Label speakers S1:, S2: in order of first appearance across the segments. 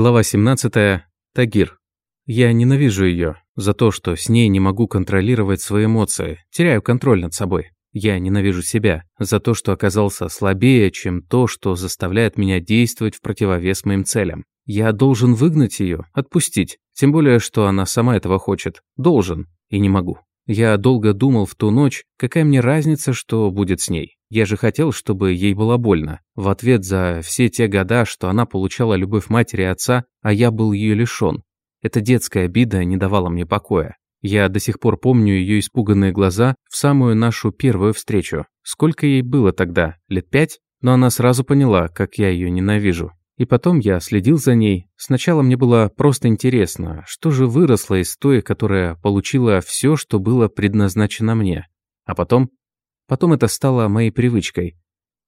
S1: Глава 17. Тагир. Я ненавижу ее за то, что с ней не могу контролировать свои эмоции, теряю контроль над собой. Я ненавижу себя за то, что оказался слабее, чем то, что заставляет меня действовать в противовес моим целям. Я должен выгнать ее, отпустить, тем более, что она сама этого хочет. Должен, и не могу. Я долго думал в ту ночь, какая мне разница, что будет с ней. Я же хотел, чтобы ей было больно. В ответ за все те года, что она получала любовь матери и отца, а я был ее лишён. Эта детская обида не давала мне покоя. Я до сих пор помню ее испуганные глаза в самую нашу первую встречу. Сколько ей было тогда? Лет пять? Но она сразу поняла, как я ее ненавижу. И потом я следил за ней. Сначала мне было просто интересно, что же выросло из той, которая получила все, что было предназначено мне. А потом Потом это стало моей привычкой.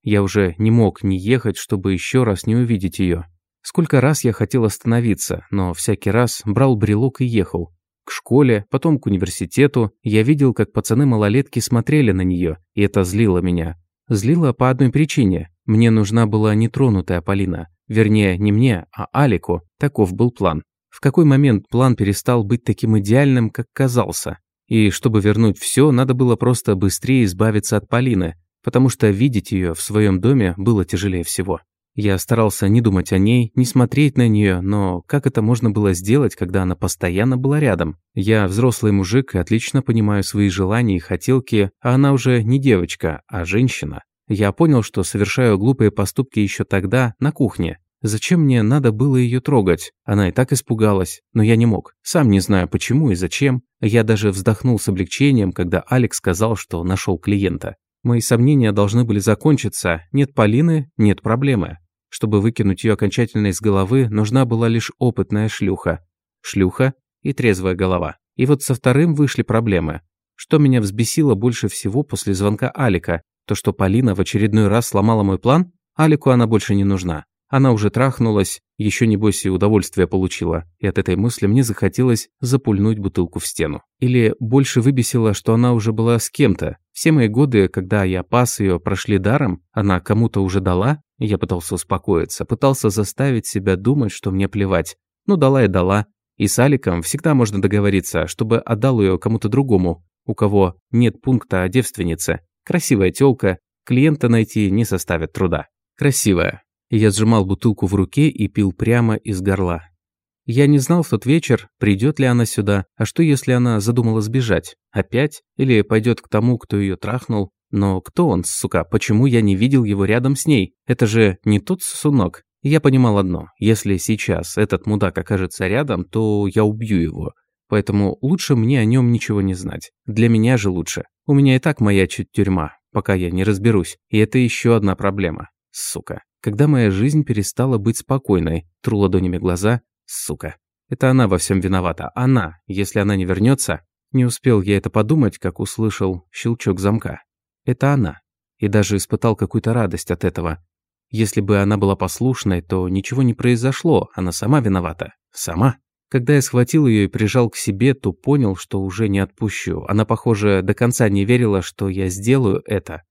S1: Я уже не мог не ехать, чтобы еще раз не увидеть ее. Сколько раз я хотел остановиться, но всякий раз брал брелок и ехал. К школе, потом к университету. Я видел, как пацаны-малолетки смотрели на нее, и это злило меня. Злило по одной причине. Мне нужна была нетронутая Полина. Вернее, не мне, а Алику. Таков был план. В какой момент план перестал быть таким идеальным, как казался? И чтобы вернуть все, надо было просто быстрее избавиться от Полины, потому что видеть ее в своем доме было тяжелее всего. Я старался не думать о ней, не смотреть на нее, но как это можно было сделать, когда она постоянно была рядом? Я взрослый мужик и отлично понимаю свои желания и хотелки, а она уже не девочка, а женщина. Я понял, что совершаю глупые поступки еще тогда, на кухне, Зачем мне надо было ее трогать? Она и так испугалась, но я не мог. Сам не знаю почему и зачем. Я даже вздохнул с облегчением, когда Алекс сказал, что нашел клиента. Мои сомнения должны были закончиться. Нет Полины, нет проблемы. Чтобы выкинуть ее окончательно из головы, нужна была лишь опытная шлюха. Шлюха и трезвая голова. И вот со вторым вышли проблемы. Что меня взбесило больше всего после звонка Алика? То, что Полина в очередной раз сломала мой план? Алику она больше не нужна. Она уже трахнулась, еще небось и удовольствие получила, и от этой мысли мне захотелось запульнуть бутылку в стену. Или больше выбесило, что она уже была с кем-то. Все мои годы, когда я пас ее, прошли даром, она кому-то уже дала, я пытался успокоиться, пытался заставить себя думать, что мне плевать. Ну, дала и дала. И с Аликом всегда можно договориться, чтобы отдал ее кому-то другому, у кого нет пункта о девственнице. Красивая тёлка, клиента найти не составит труда. Красивая, я сжимал бутылку в руке и пил прямо из горла. Я не знал в тот вечер, придет ли она сюда, а что если она задумала сбежать? Опять? Или пойдет к тому, кто ее трахнул? Но кто он, сука? Почему я не видел его рядом с ней? Это же не тот сунок. Я понимал одно. Если сейчас этот мудак окажется рядом, то я убью его. Поэтому лучше мне о нем ничего не знать. Для меня же лучше. У меня и так маячит тюрьма, пока я не разберусь. И это еще одна проблема. Сука когда моя жизнь перестала быть спокойной. Тру ладонями глаза. Сука. Это она во всем виновата. Она. Если она не вернется. Не успел я это подумать, как услышал щелчок замка. Это она. И даже испытал какую-то радость от этого. Если бы она была послушной, то ничего не произошло. Она сама виновата. Сама. Когда я схватил ее и прижал к себе, то понял, что уже не отпущу. Она, похоже, до конца не верила, что я сделаю это.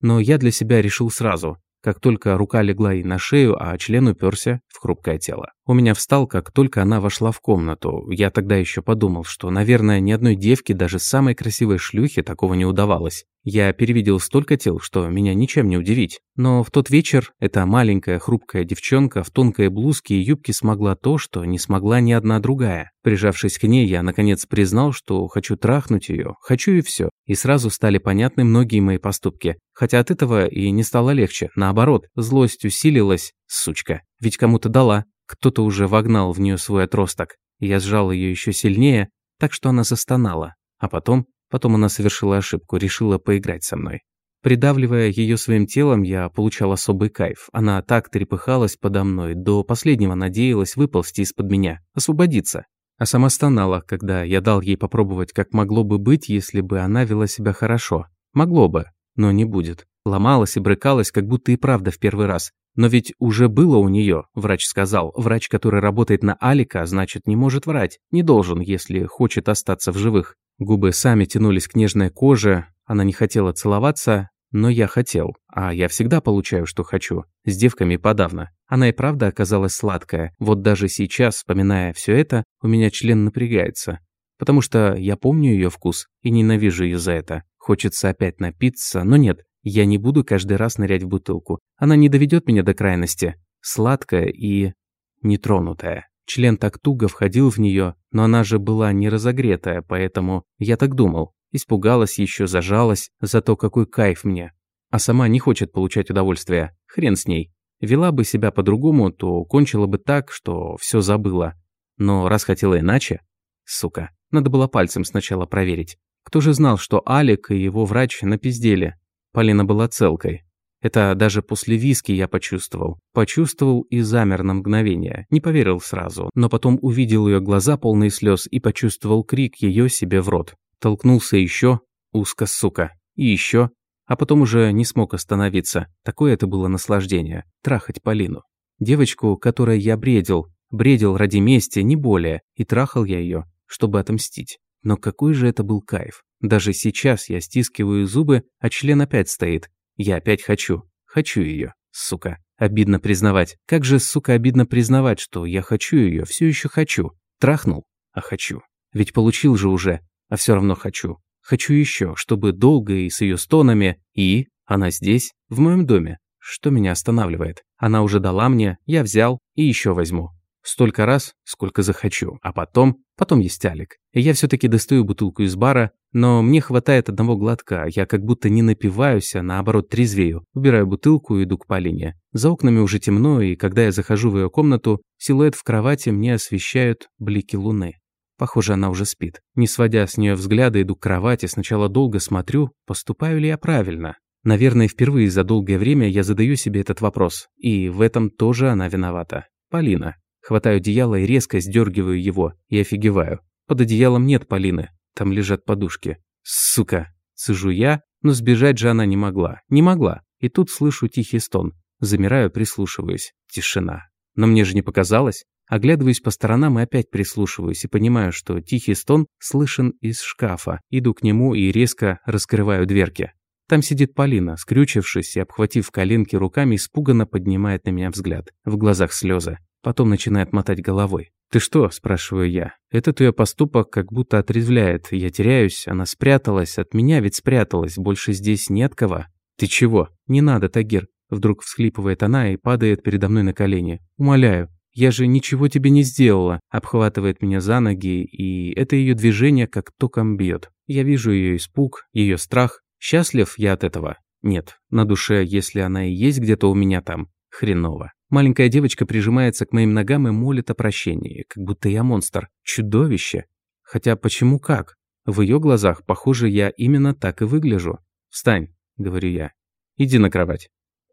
S1: Но я для себя решил сразу как только рука легла ей на шею, а член уперся в хрупкое тело. У меня встал, как только она вошла в комнату. Я тогда еще подумал, что, наверное, ни одной девке, даже самой красивой шлюхе, такого не удавалось. Я перевидел столько тел, что меня ничем не удивить. Но в тот вечер эта маленькая хрупкая девчонка в тонкой блузке и юбке смогла то, что не смогла ни одна другая. Прижавшись к ней, я наконец признал, что хочу трахнуть ее, хочу и все. И сразу стали понятны многие мои поступки. Хотя от этого и не стало легче. Наоборот, злость усилилась, сучка. Ведь кому-то дала. Кто-то уже вогнал в нее свой отросток. Я сжал ее еще сильнее, так что она застонала. А потом Потом она совершила ошибку, решила поиграть со мной. Придавливая ее своим телом, я получал особый кайф. Она так трепыхалась подо мной, до последнего надеялась выползти из-под меня, освободиться. А сама стонала, когда я дал ей попробовать, как могло бы быть, если бы она вела себя хорошо. Могло бы, но не будет. Ломалась и брыкалась, как будто и правда в первый раз. Но ведь уже было у нее, врач сказал. Врач, который работает на Алика, значит, не может врать. Не должен, если хочет остаться в живых. Губы сами тянулись к нежной коже, она не хотела целоваться. Но я хотел, а я всегда получаю, что хочу. С девками подавно. Она и правда оказалась сладкая. Вот даже сейчас, вспоминая все это, у меня член напрягается. Потому что я помню ее вкус и ненавижу ее за это. Хочется опять напиться, но нет, я не буду каждый раз нырять в бутылку. Она не доведет меня до крайности. Сладкая и... нетронутая. Член так туго входил в нее, но она же была не разогретая, поэтому я так думал. Испугалась еще, зажалась, зато какой кайф мне. А сама не хочет получать удовольствие. Хрен с ней. Вела бы себя по-другому, то кончила бы так, что все забыла. Но раз хотела иначе... Сука, надо было пальцем сначала проверить. Кто же знал, что Алик и его врач напиздели? Полина была целкой. Это даже после виски я почувствовал. Почувствовал и замер на мгновение. Не поверил сразу, но потом увидел ее глаза полные слез и почувствовал крик ее себе в рот. Толкнулся еще, узко, сука, и еще, а потом уже не смог остановиться. Такое это было наслаждение – трахать Полину. Девочку, которой я бредил, бредил ради мести, не более, и трахал я ее, чтобы отомстить. Но какой же это был кайф. Даже сейчас я стискиваю зубы, а член опять стоит. Я опять хочу. Хочу ее, сука. Обидно признавать. Как же, сука, обидно признавать, что я хочу ее, все еще хочу. Трахнул, а хочу. Ведь получил же уже а все равно хочу. Хочу еще, чтобы долго и с ее стонами, и она здесь, в моем доме. Что меня останавливает? Она уже дала мне, я взял и еще возьму. Столько раз, сколько захочу. А потом, потом есть Алик. И я все-таки достаю бутылку из бара, но мне хватает одного глотка. Я как будто не напиваюсь, а наоборот трезвею. Убираю бутылку и иду к Полине. За окнами уже темно, и когда я захожу в ее комнату, силуэт в кровати мне освещают блики луны. Похоже, она уже спит. Не сводя с нее взгляда, иду к кровати, сначала долго смотрю, поступаю ли я правильно. Наверное, впервые за долгое время я задаю себе этот вопрос. И в этом тоже она виновата. Полина. Хватаю одеяло и резко сдергиваю его. И офигеваю. Под одеялом нет Полины. Там лежат подушки. Сука. Сижу я, но сбежать же она не могла. Не могла. И тут слышу тихий стон. Замираю, прислушиваюсь. Тишина. Но мне же не показалось. Оглядываюсь по сторонам и опять прислушиваюсь и понимаю, что тихий стон слышен из шкафа. Иду к нему и резко раскрываю дверки. Там сидит Полина, скрючившись и обхватив коленки руками, испуганно поднимает на меня взгляд. В глазах слезы. Потом начинает мотать головой. «Ты что?» – спрашиваю я. Этот ее поступок как будто отрезвляет. Я теряюсь, она спряталась, от меня ведь спряталась, больше здесь нет кого. «Ты чего?» «Не надо, Тагир». Вдруг всхлипывает она и падает передо мной на колени. «Умоляю, «Я же ничего тебе не сделала», обхватывает меня за ноги, и это ее движение как током бьет. Я вижу ее испуг, ее страх. Счастлив я от этого? Нет. На душе, если она и есть где-то у меня там, хреново. Маленькая девочка прижимается к моим ногам и молит о прощении, как будто я монстр, чудовище. Хотя почему как? В ее глазах, похоже, я именно так и выгляжу. «Встань», — говорю я. «Иди на кровать».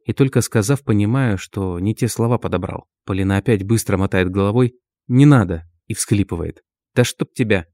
S1: И только сказав, понимаю, что не те слова подобрал. Полина опять быстро мотает головой «Не надо!» и всхлипывает. «Да чтоб тебя!»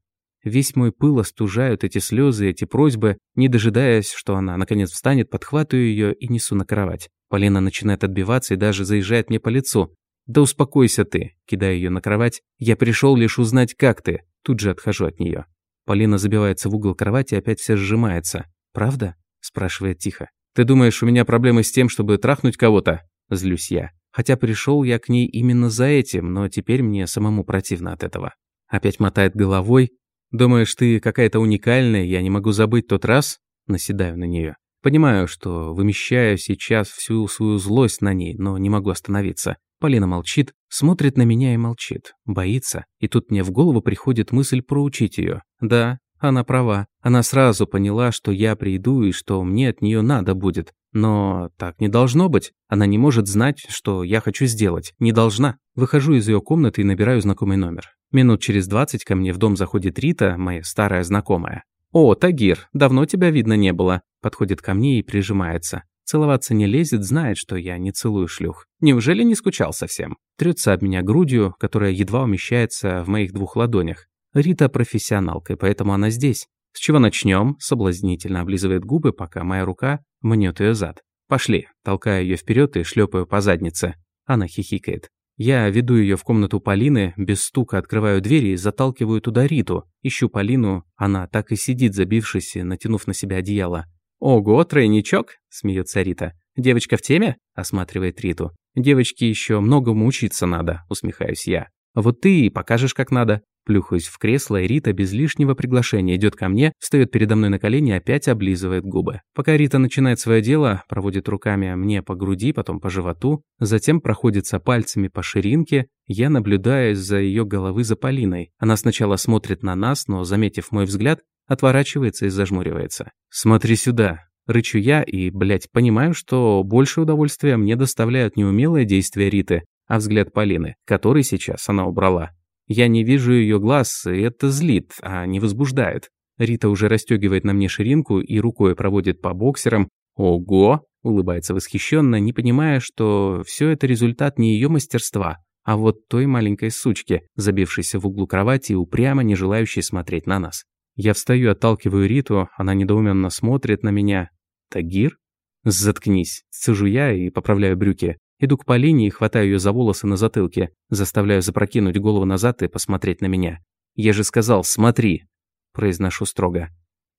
S1: Весь мой пыл остужают эти слезы, эти просьбы, не дожидаясь, что она наконец встанет, подхватываю ее и несу на кровать. Полина начинает отбиваться и даже заезжает мне по лицу. «Да успокойся ты!» Кидаю ее на кровать. «Я пришел лишь узнать, как ты!» Тут же отхожу от нее. Полина забивается в угол кровати и опять вся сжимается. «Правда?» спрашивает тихо. «Ты думаешь, у меня проблемы с тем, чтобы трахнуть кого-то?» Злюсь я. Хотя пришел я к ней именно за этим, но теперь мне самому противно от этого. Опять мотает головой. «Думаешь, ты какая-то уникальная, я не могу забыть тот раз?» Наседаю на нее. Понимаю, что вымещаю сейчас всю свою злость на ней, но не могу остановиться. Полина молчит, смотрит на меня и молчит. Боится. И тут мне в голову приходит мысль проучить ее. Да, она права. Она сразу поняла, что я приду и что мне от нее надо будет. Но так не должно быть. Она не может знать, что я хочу сделать. Не должна. Выхожу из ее комнаты и набираю знакомый номер. Минут через двадцать ко мне в дом заходит Рита, моя старая знакомая. «О, Тагир, давно тебя видно не было». Подходит ко мне и прижимается. Целоваться не лезет, знает, что я не целую шлюх. Неужели не скучал совсем? Трется об меня грудью, которая едва умещается в моих двух ладонях. Рита профессионалка, поэтому она здесь. С чего начнем? Соблазнительно облизывает губы, пока моя рука мнет ее зад. Пошли. Толкаю ее вперед и шлепаю по заднице. Она хихикает. Я веду ее в комнату Полины, без стука открываю двери и заталкиваю туда Риту. Ищу Полину, она так и сидит, забившись и натянув на себя одеяло. «Ого, тройничок?» – смеется Рита. «Девочка в теме?» – осматривает Риту. «Девочке еще многому учиться надо», – усмехаюсь я. «Вот ты и покажешь, как надо». Плюхаюсь в кресло, и Рита без лишнего приглашения идет ко мне, встает передо мной на колени и опять облизывает губы. Пока Рита начинает свое дело, проводит руками мне по груди, потом по животу, затем проходится пальцами по ширинке, я наблюдаю за ее головы за Полиной. Она сначала смотрит на нас, но, заметив мой взгляд, отворачивается и зажмуривается. «Смотри сюда», Рычу я и, блядь, понимаю, что больше удовольствия мне доставляют не умелые действия Риты, а взгляд Полины, который сейчас она убрала. Я не вижу ее глаз, и это злит, а не возбуждает. Рита уже расстегивает на мне ширинку и рукой проводит по боксерам. «Ого!» – улыбается восхищенно, не понимая, что все это результат не ее мастерства, а вот той маленькой сучки, забившейся в углу кровати и упрямо не желающей смотреть на нас. Я встаю, отталкиваю Риту, она недоуменно смотрит на меня. «Тагир?» «Заткнись!» – сижу я и поправляю брюки. Иду к Полине и хватаю ее за волосы на затылке, заставляю запрокинуть голову назад и посмотреть на меня. «Я же сказал, смотри!» – произношу строго.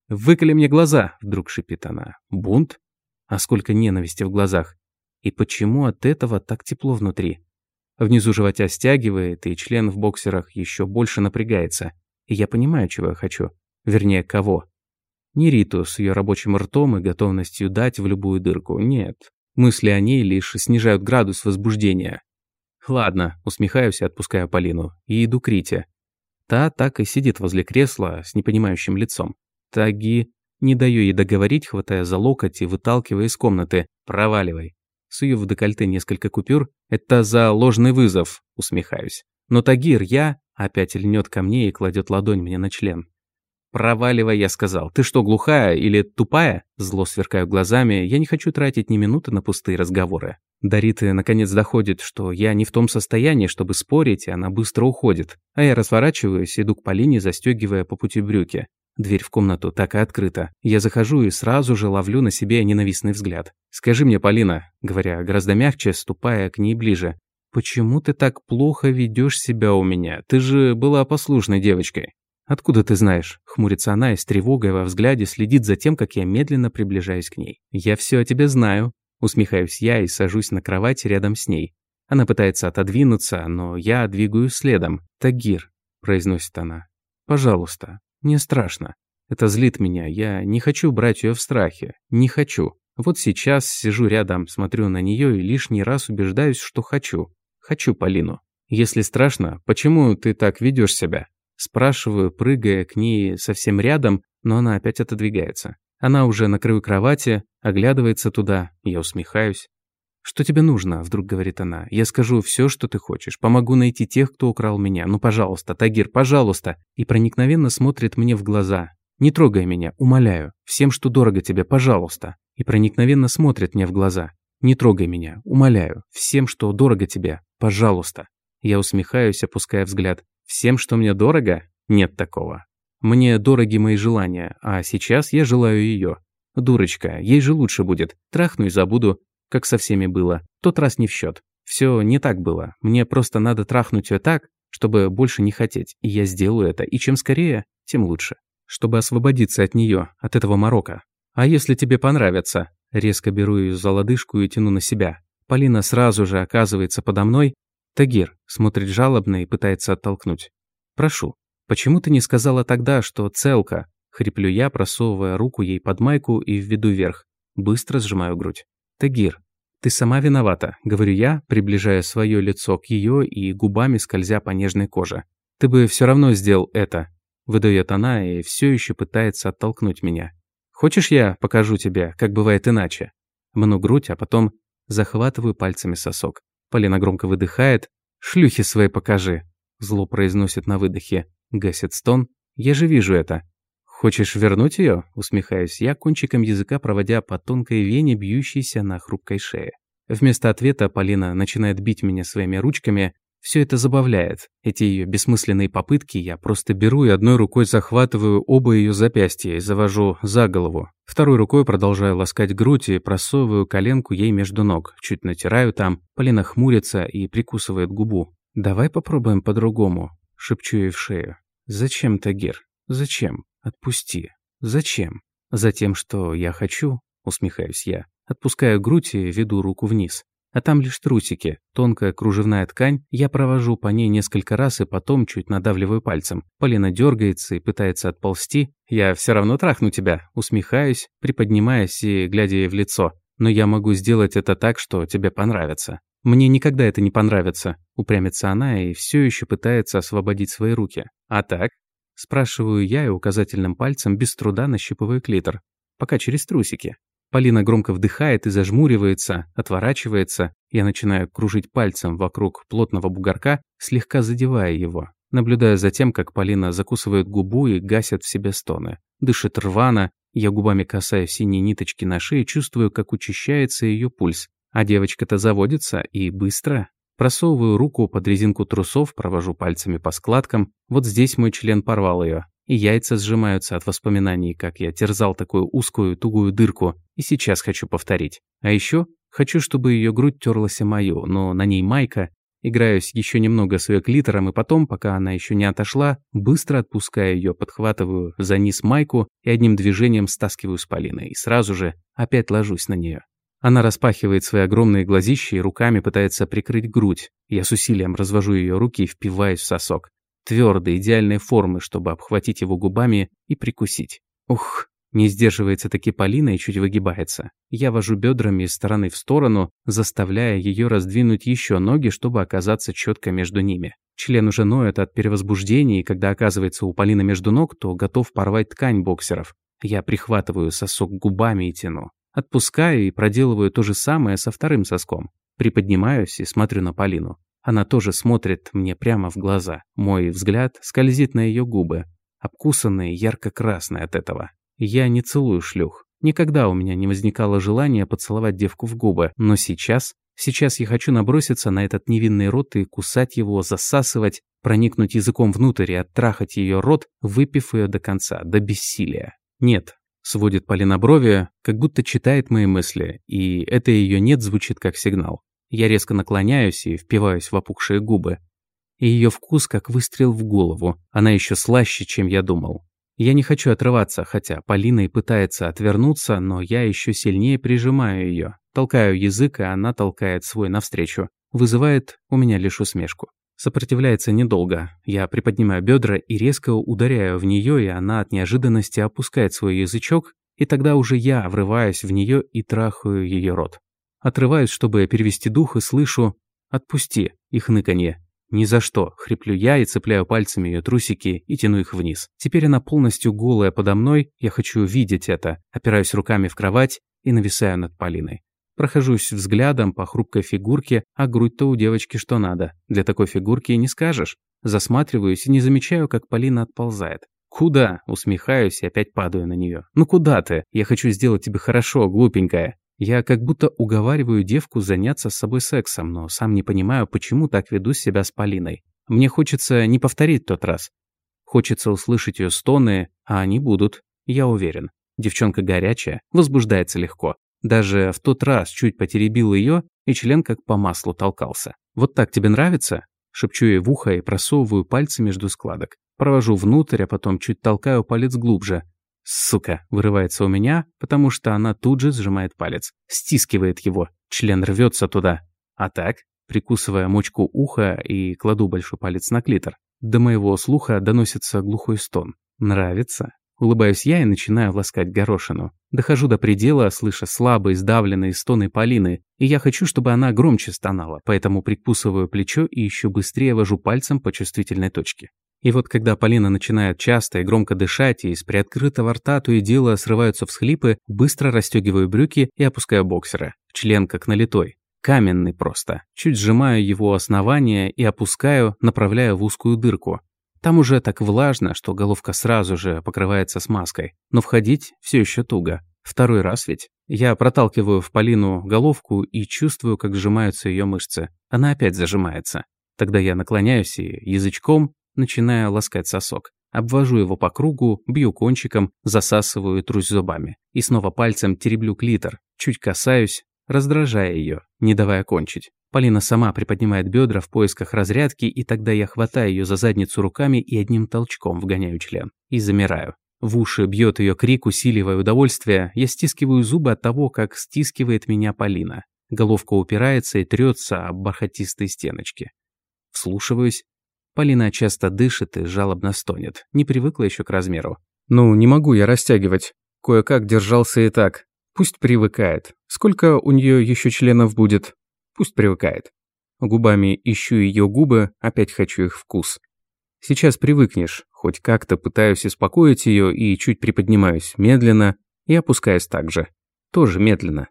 S1: «Выколи мне глаза!» – вдруг шипит она. «Бунт? А сколько ненависти в глазах! И почему от этого так тепло внутри?» Внизу животя стягивает, и член в боксерах еще больше напрягается. И я понимаю, чего я хочу. Вернее, кого. Не Риту с ее рабочим ртом и готовностью дать в любую дырку. Нет. Мысли о ней лишь снижают градус возбуждения. Ладно, усмехаюсь и отпускаю Полину. И иду к Рите. Та так и сидит возле кресла с непонимающим лицом. Таги не даю ей договорить, хватая за локоть и выталкивая из комнаты. «Проваливай». Сую в декольте несколько купюр. «Это за ложный вызов», усмехаюсь. Но Тагир, я... Опять льнет ко мне и кладет ладонь мне на член. «Проваливай», я сказал. «Ты что, глухая или тупая?» Зло сверкаю глазами. Я не хочу тратить ни минуты на пустые разговоры. Дарита наконец доходит, что я не в том состоянии, чтобы спорить, и она быстро уходит. А я разворачиваюсь, иду к Полине, застегивая по пути брюки. Дверь в комнату так и открыта. Я захожу и сразу же ловлю на себе ненавистный взгляд. «Скажи мне, Полина», говоря гораздо мягче, ступая к ней ближе, «почему ты так плохо ведешь себя у меня? Ты же была послушной девочкой». «Откуда ты знаешь?» – хмурится она и с тревогой во взгляде следит за тем, как я медленно приближаюсь к ней. «Я все о тебе знаю», – усмехаюсь я и сажусь на кровать рядом с ней. Она пытается отодвинуться, но я двигаюсь следом. «Тагир», – произносит она. «Пожалуйста, мне страшно. Это злит меня, я не хочу брать ее в страхе. Не хочу. Вот сейчас сижу рядом, смотрю на нее и лишний раз убеждаюсь, что хочу. Хочу Полину. Если страшно, почему ты так ведешь себя?» Спрашиваю, прыгая к ней совсем рядом, но она опять отодвигается. Она уже на краю кровати, оглядывается туда, я усмехаюсь. «Что тебе нужно?» – вдруг говорит она. «Я скажу все, что ты хочешь. Помогу найти тех, кто украл меня. Ну, пожалуйста, Тагир, пожалуйста!» И проникновенно смотрит мне в глаза. «Не трогай меня, умоляю. Всем, что дорого тебе, пожалуйста!» И проникновенно смотрит мне в глаза. «Не трогай меня, умоляю. Всем, что дорого тебе, пожалуйста!» Я усмехаюсь, опуская взгляд. Всем, что мне дорого? Нет такого. Мне дороги мои желания, а сейчас я желаю ее. Дурочка, ей же лучше будет. Трахну и забуду, как со всеми было. Тот раз не в счет. Все не так было. Мне просто надо трахнуть ее так, чтобы больше не хотеть. И я сделаю это. И чем скорее, тем лучше. Чтобы освободиться от нее, от этого морока. А если тебе понравится? Резко беру ее за лодыжку и тяну на себя. Полина сразу же оказывается подо мной, Тагир смотрит жалобно и пытается оттолкнуть. «Прошу, почему ты не сказала тогда, что целка?» Хриплю я, просовывая руку ей под майку и введу вверх. Быстро сжимаю грудь. «Тагир, ты сама виновата», — говорю я, приближая свое лицо к ее и губами скользя по нежной коже. «Ты бы все равно сделал это», — выдает она и все еще пытается оттолкнуть меня. «Хочешь, я покажу тебе, как бывает иначе?» Мну грудь, а потом захватываю пальцами сосок. Полина громко выдыхает. «Шлюхи свои покажи!» Зло произносит на выдохе. Гасит стон. «Я же вижу это!» «Хочешь вернуть ее?» Усмехаюсь я, кончиком языка проводя по тонкой вене, бьющейся на хрупкой шее. Вместо ответа Полина начинает бить меня своими ручками, все это забавляет. Эти ее бессмысленные попытки я просто беру и одной рукой захватываю оба ее запястья и завожу за голову. Второй рукой продолжаю ласкать грудь и просовываю коленку ей между ног. Чуть натираю там, Полина хмурится и прикусывает губу. «Давай попробуем по-другому», – шепчу ей в шею. «Зачем, Тагир? Зачем? Отпусти. Зачем? Затем, что я хочу, усмехаюсь я. Отпускаю грудь и веду руку вниз. А там лишь трусики, тонкая кружевная ткань, я провожу по ней несколько раз и потом чуть надавливаю пальцем. Полина дергается и пытается отползти. Я все равно трахну тебя, усмехаюсь, приподнимаясь и глядя ей в лицо. Но я могу сделать это так, что тебе понравится. Мне никогда это не понравится, упрямится она и все еще пытается освободить свои руки. А так? Спрашиваю я и указательным пальцем без труда нащипываю клитор. Пока через трусики. Полина громко вдыхает и зажмуривается, отворачивается. Я начинаю кружить пальцем вокруг плотного бугорка, слегка задевая его. Наблюдая за тем, как Полина закусывает губу и гасит в себе стоны. Дышит рвано, я губами касаюсь синей ниточки на шее, чувствую, как учащается ее пульс. А девочка-то заводится и быстро. Просовываю руку под резинку трусов, провожу пальцами по складкам. Вот здесь мой член порвал ее и яйца сжимаются от воспоминаний, как я терзал такую узкую, тугую дырку, и сейчас хочу повторить. А еще хочу, чтобы ее грудь терлась о мою, но на ней майка. Играюсь еще немного с ее клитором, и потом, пока она еще не отошла, быстро отпускаю ее, подхватываю за низ майку и одним движением стаскиваю с Полины, и сразу же опять ложусь на нее. Она распахивает свои огромные глазища и руками пытается прикрыть грудь. Я с усилием развожу ее руки и впиваюсь в сосок твердой, идеальной формы, чтобы обхватить его губами и прикусить. Ух, не сдерживается таки Полина и чуть выгибается. Я вожу бедрами из стороны в сторону, заставляя ее раздвинуть еще ноги, чтобы оказаться четко между ними. Член уже ноет от перевозбуждения, и когда оказывается у Полины между ног, то готов порвать ткань боксеров. Я прихватываю сосок губами и тяну. Отпускаю и проделываю то же самое со вторым соском. Приподнимаюсь и смотрю на Полину. Она тоже смотрит мне прямо в глаза. Мой взгляд скользит на ее губы, обкусанные ярко-красные от этого. Я не целую шлюх. Никогда у меня не возникало желания поцеловать девку в губы, но сейчас... Сейчас я хочу наброситься на этот невинный рот и кусать его, засасывать, проникнуть языком внутрь и оттрахать ее рот, выпив ее до конца, до бессилия. Нет, сводит Полина брови, как будто читает мои мысли, и это ее «нет» звучит как сигнал. Я резко наклоняюсь и впиваюсь в опухшие губы. И ее вкус как выстрел в голову. Она еще слаще, чем я думал. Я не хочу отрываться, хотя Полина и пытается отвернуться, но я еще сильнее прижимаю ее. Толкаю язык, и она толкает свой навстречу. Вызывает у меня лишь усмешку. Сопротивляется недолго. Я приподнимаю бедра и резко ударяю в нее, и она от неожиданности опускает свой язычок, и тогда уже я врываюсь в нее и трахаю ее рот. Отрываюсь, чтобы перевести дух, и слышу «Отпусти!» и хныканье. «Ни за что!» – хриплю я и цепляю пальцами ее трусики и тяну их вниз. Теперь она полностью голая подо мной, я хочу видеть это. Опираюсь руками в кровать и нависаю над Полиной. Прохожусь взглядом по хрупкой фигурке, а грудь-то у девочки что надо. Для такой фигурки и не скажешь. Засматриваюсь и не замечаю, как Полина отползает. «Куда?» – усмехаюсь и опять падаю на нее. «Ну куда ты? Я хочу сделать тебе хорошо, глупенькая». Я как будто уговариваю девку заняться с собой сексом, но сам не понимаю, почему так веду себя с Полиной. Мне хочется не повторить тот раз. Хочется услышать ее стоны, а они будут, я уверен. Девчонка горячая, возбуждается легко. Даже в тот раз чуть потеребил ее, и член как по маслу толкался. «Вот так тебе нравится?» Шепчу ей в ухо и просовываю пальцы между складок. Провожу внутрь, а потом чуть толкаю палец глубже. Сука, вырывается у меня, потому что она тут же сжимает палец, стискивает его, член рвется туда. А так, прикусывая мочку уха и кладу большой палец на клитор, до моего слуха доносится глухой стон. Нравится? Улыбаюсь я и начинаю ласкать горошину. Дохожу до предела, слыша слабые, сдавленные стоны Полины, и я хочу, чтобы она громче стонала, поэтому прикусываю плечо и еще быстрее вожу пальцем по чувствительной точке. И вот когда Полина начинает часто и громко дышать, и из приоткрытого рта то и дело срываются всхлипы, быстро расстегиваю брюки и опускаю боксера. Член как налитой. Каменный просто. Чуть сжимаю его основание и опускаю, направляя в узкую дырку. Там уже так влажно, что головка сразу же покрывается смазкой. Но входить все еще туго. Второй раз ведь. Я проталкиваю в Полину головку и чувствую, как сжимаются ее мышцы. Она опять зажимается. Тогда я наклоняюсь и язычком начиная ласкать сосок. Обвожу его по кругу, бью кончиком, засасываю и трусь зубами. И снова пальцем тереблю клитор, чуть касаюсь, раздражая ее, не давая кончить. Полина сама приподнимает бедра в поисках разрядки, и тогда я хватаю ее за задницу руками и одним толчком вгоняю член. И замираю. В уши бьет ее крик, усиливая удовольствие. Я стискиваю зубы от того, как стискивает меня Полина. Головка упирается и трется об бархатистой стеночке. Вслушиваюсь. Полина часто дышит и жалобно стонет. Не привыкла еще к размеру. Ну, не могу я растягивать. Кое-как держался и так. Пусть привыкает. Сколько у нее еще членов будет? Пусть привыкает. Губами ищу ее губы, опять хочу их вкус. Сейчас привыкнешь. Хоть как-то пытаюсь успокоить ее и чуть приподнимаюсь медленно и опускаюсь так же. Тоже медленно.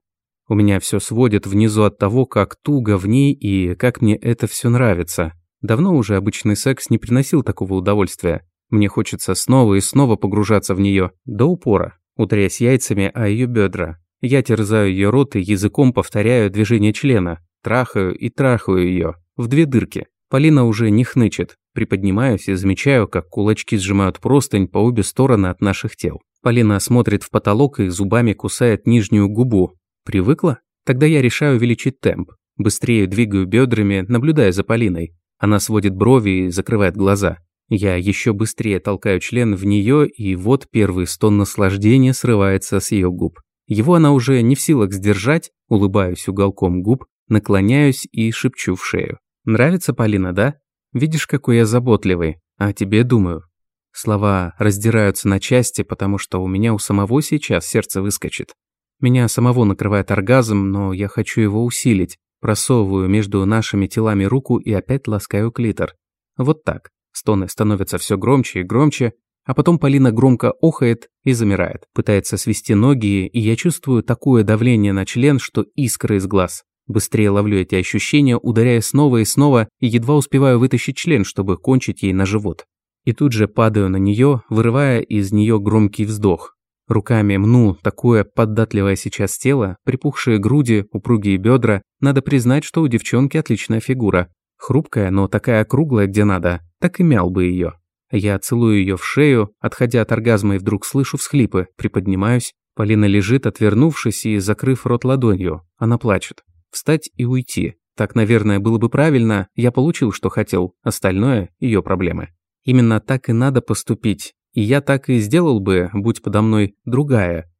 S1: У меня все сводит внизу от того, как туго в ней и как мне это все нравится. Давно уже обычный секс не приносил такого удовольствия. Мне хочется снова и снова погружаться в нее, до упора, утрясь яйцами о ее бедра. Я терзаю ее рот и языком повторяю движение члена, трахаю и трахаю ее, в две дырки. Полина уже не хнычет. Приподнимаюсь и замечаю, как кулачки сжимают простынь по обе стороны от наших тел. Полина смотрит в потолок и зубами кусает нижнюю губу, Привыкла? Тогда я решаю увеличить темп. Быстрее двигаю бедрами, наблюдая за Полиной. Она сводит брови и закрывает глаза. Я еще быстрее толкаю член в нее, и вот первый стон наслаждения срывается с ее губ. Его она уже не в силах сдержать, улыбаюсь уголком губ, наклоняюсь и шепчу в шею. «Нравится Полина, да? Видишь, какой я заботливый. А тебе думаю». Слова раздираются на части, потому что у меня у самого сейчас сердце выскочит. Меня самого накрывает оргазм, но я хочу его усилить. Просовываю между нашими телами руку и опять ласкаю клитор. Вот так. Стоны становятся все громче и громче, а потом Полина громко охает и замирает. Пытается свести ноги, и я чувствую такое давление на член, что искры из глаз. Быстрее ловлю эти ощущения, ударяя снова и снова, и едва успеваю вытащить член, чтобы кончить ей на живот. И тут же падаю на нее, вырывая из нее громкий вздох. Руками мну такое податливое сейчас тело, припухшие груди, упругие бедра. Надо признать, что у девчонки отличная фигура. Хрупкая, но такая круглая, где надо. Так и мял бы ее. Я целую ее в шею, отходя от оргазма и вдруг слышу всхлипы, приподнимаюсь. Полина лежит, отвернувшись и закрыв рот ладонью. Она плачет. Встать и уйти. Так, наверное, было бы правильно. Я получил, что хотел. Остальное – ее проблемы. Именно так и надо поступить. И я так и сделал бы, будь подо мной другая.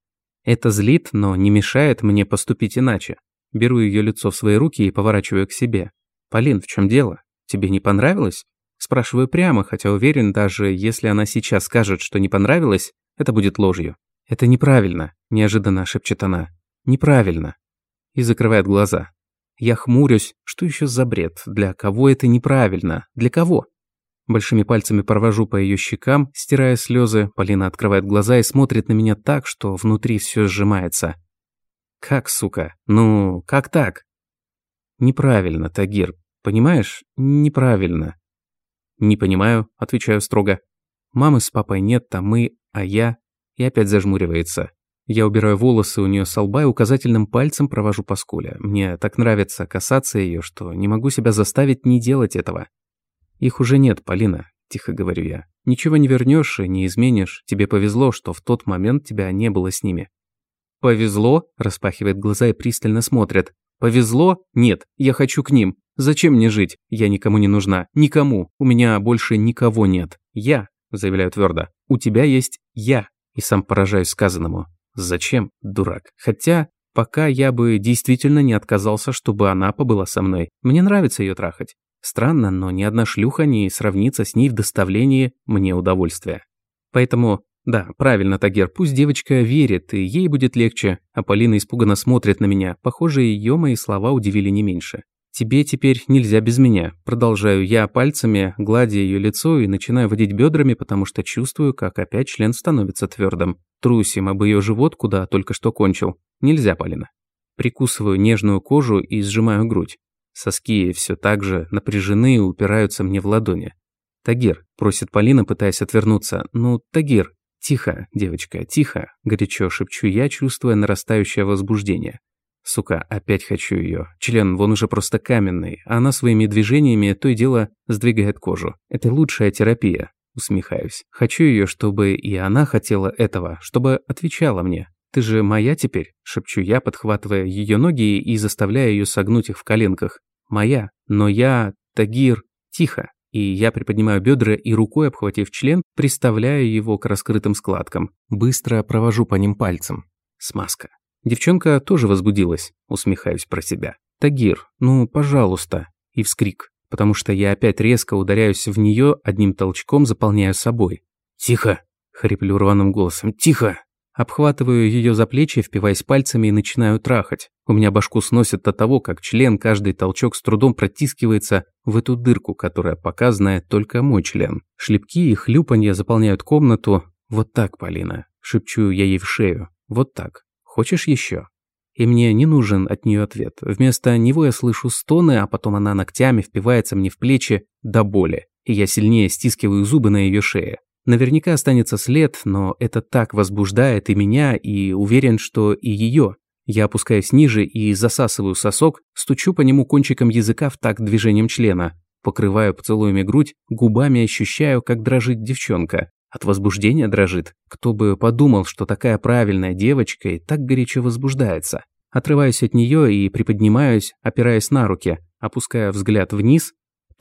S1: Это злит, но не мешает мне поступить иначе. Беру ее лицо в свои руки и поворачиваю к себе. «Полин, в чем дело? Тебе не понравилось?» Спрашиваю прямо, хотя уверен, даже если она сейчас скажет, что не понравилось, это будет ложью. «Это неправильно», – неожиданно шепчет она. «Неправильно». И закрывает глаза. Я хмурюсь. Что еще за бред? Для кого это неправильно? Для кого? Большими пальцами провожу по ее щекам, стирая слезы. Полина открывает глаза и смотрит на меня так, что внутри все сжимается. Как, сука? Ну, как так? Неправильно, Тагир. Понимаешь? Неправильно. Не понимаю, отвечаю строго. Мамы с папой нет, а мы, а я. И опять зажмуривается. Я убираю волосы у нее с лба и указательным пальцем провожу по скуле. Мне так нравится касаться ее, что не могу себя заставить не делать этого. «Их уже нет, Полина», – тихо говорю я. «Ничего не вернешь и не изменишь. Тебе повезло, что в тот момент тебя не было с ними». «Повезло?» – распахивает глаза и пристально смотрит. «Повезло? Нет, я хочу к ним. Зачем мне жить? Я никому не нужна. Никому. У меня больше никого нет. Я, заявляю твердо, у тебя есть я. И сам поражаюсь сказанному. Зачем, дурак? Хотя, пока я бы действительно не отказался, чтобы она побыла со мной. Мне нравится ее трахать. Странно, но ни одна шлюха не сравнится с ней в доставлении мне удовольствия. Поэтому, да, правильно, Тагер, пусть девочка верит, и ей будет легче, а Полина испуганно смотрит на меня. Похоже, ее мои слова удивили не меньше. «Тебе теперь нельзя без меня», – продолжаю я пальцами, гладя ее лицо и начинаю водить бедрами, потому что чувствую, как опять член становится твердым. Трусим об ее живот, куда только что кончил. Нельзя, Полина. Прикусываю нежную кожу и сжимаю грудь. Соски все так же напряжены и упираются мне в ладони. «Тагир», – просит Полина, пытаясь отвернуться. «Ну, Тагир». «Тихо, девочка, тихо», – горячо шепчу я, чувствуя нарастающее возбуждение. Сука, опять хочу ее. Член вон уже просто каменный, а она своими движениями то и дело сдвигает кожу. Это лучшая терапия. Усмехаюсь. Хочу ее, чтобы и она хотела этого, чтобы отвечала мне. «Ты же моя теперь?» – шепчу я, подхватывая ее ноги и заставляя ее согнуть их в коленках. «Моя. Но я... Тагир...» «Тихо!» и я приподнимаю бедра и рукой, обхватив член, приставляю его к раскрытым складкам. Быстро провожу по ним пальцем. Смазка. Девчонка тоже возбудилась, усмехаюсь про себя. «Тагир, ну, пожалуйста!» И вскрик, потому что я опять резко ударяюсь в нее, одним толчком заполняю собой. «Тихо!» – хриплю рваным голосом. «Тихо!» Обхватываю ее за плечи, впиваясь пальцами и начинаю трахать. У меня башку сносит от того, как член каждый толчок с трудом протискивается в эту дырку, которая пока знает только мой член. Шлепки и хлюпанья заполняют комнату. Вот так, Полина. Шепчу я ей в шею. Вот так. Хочешь еще? И мне не нужен от нее ответ. Вместо него я слышу стоны, а потом она ногтями впивается мне в плечи до боли. И я сильнее стискиваю зубы на ее шее. Наверняка останется след, но это так возбуждает и меня, и уверен, что и ее. Я опускаюсь ниже и засасываю сосок, стучу по нему кончиком языка в такт движением члена. Покрываю поцелуями грудь, губами ощущаю, как дрожит девчонка. От возбуждения дрожит. Кто бы подумал, что такая правильная девочка и так горячо возбуждается. Отрываюсь от нее и приподнимаюсь, опираясь на руки, опуская взгляд вниз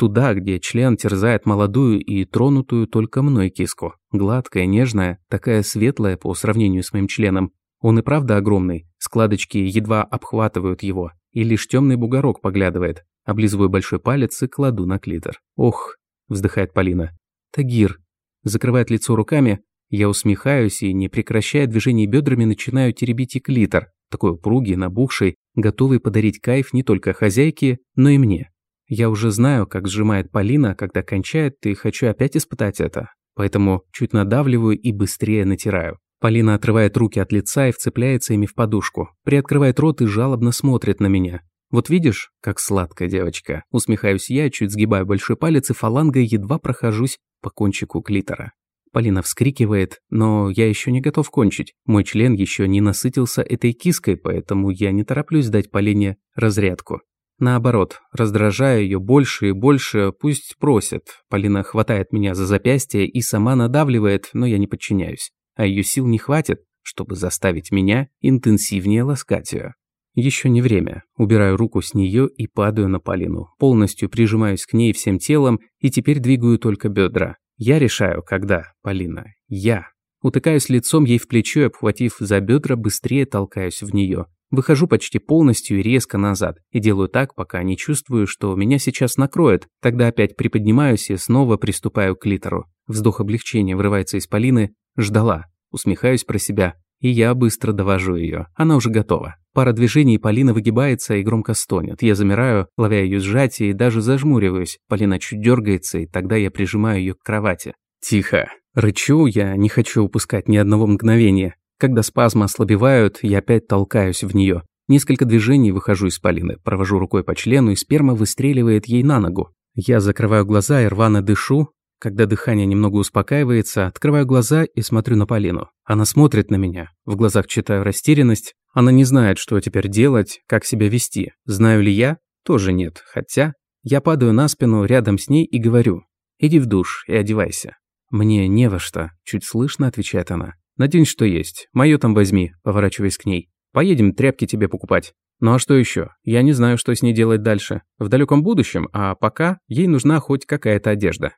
S1: Туда, где член терзает молодую и тронутую только мной киску. Гладкая, нежная, такая светлая по сравнению с моим членом. Он и правда огромный, складочки едва обхватывают его, и лишь темный бугорок поглядывает. Облизываю большой палец и кладу на клитор. «Ох», – вздыхает Полина. «Тагир». Закрывает лицо руками, я усмехаюсь и, не прекращая движений бедрами, начинаю теребить и клитор, такой упругий, набухший, готовый подарить кайф не только хозяйке, но и мне. Я уже знаю, как сжимает Полина, когда кончает, и хочу опять испытать это. Поэтому чуть надавливаю и быстрее натираю. Полина отрывает руки от лица и вцепляется ими в подушку. Приоткрывает рот и жалобно смотрит на меня. «Вот видишь, как сладкая девочка». Усмехаюсь я, чуть сгибаю большой палец и фалангой едва прохожусь по кончику клитора. Полина вскрикивает, но я еще не готов кончить. Мой член еще не насытился этой киской, поэтому я не тороплюсь дать Полине разрядку. Наоборот, раздражаю ее больше и больше, пусть просит. Полина хватает меня за запястье и сама надавливает, но я не подчиняюсь. А ее сил не хватит, чтобы заставить меня интенсивнее ласкать ее. Еще не время. Убираю руку с нее и падаю на Полину. Полностью прижимаюсь к ней всем телом и теперь двигаю только бедра. Я решаю, когда, Полина. Я. Утыкаюсь лицом ей в плечо и, обхватив за бедра, быстрее толкаюсь в нее. Выхожу почти полностью и резко назад, и делаю так, пока не чувствую, что меня сейчас накроет. Тогда опять приподнимаюсь и снова приступаю к литеру. Вздох облегчения вырывается из Полины. Ждала. Усмехаюсь про себя. И я быстро довожу ее. Она уже готова. Пара движений, Полина выгибается и громко стонет. Я замираю, ловя ее сжатие и даже зажмуриваюсь. Полина чуть дергается, и тогда я прижимаю ее к кровати. Тихо. Рычу, я не хочу упускать ни одного мгновения. Когда спазмы ослабевают, я опять толкаюсь в нее. Несколько движений выхожу из Полины, провожу рукой по члену, и сперма выстреливает ей на ногу. Я закрываю глаза и рвано дышу. Когда дыхание немного успокаивается, открываю глаза и смотрю на Полину. Она смотрит на меня. В глазах читаю растерянность. Она не знает, что теперь делать, как себя вести. Знаю ли я? Тоже нет. Хотя я падаю на спину рядом с ней и говорю. «Иди в душ и одевайся». «Мне не во что», – чуть слышно отвечает она. Надень, что есть. Моё там возьми, поворачиваясь к ней. Поедем тряпки тебе покупать. Ну а что еще? Я не знаю, что с ней делать дальше. В далеком будущем, а пока ей нужна хоть какая-то одежда.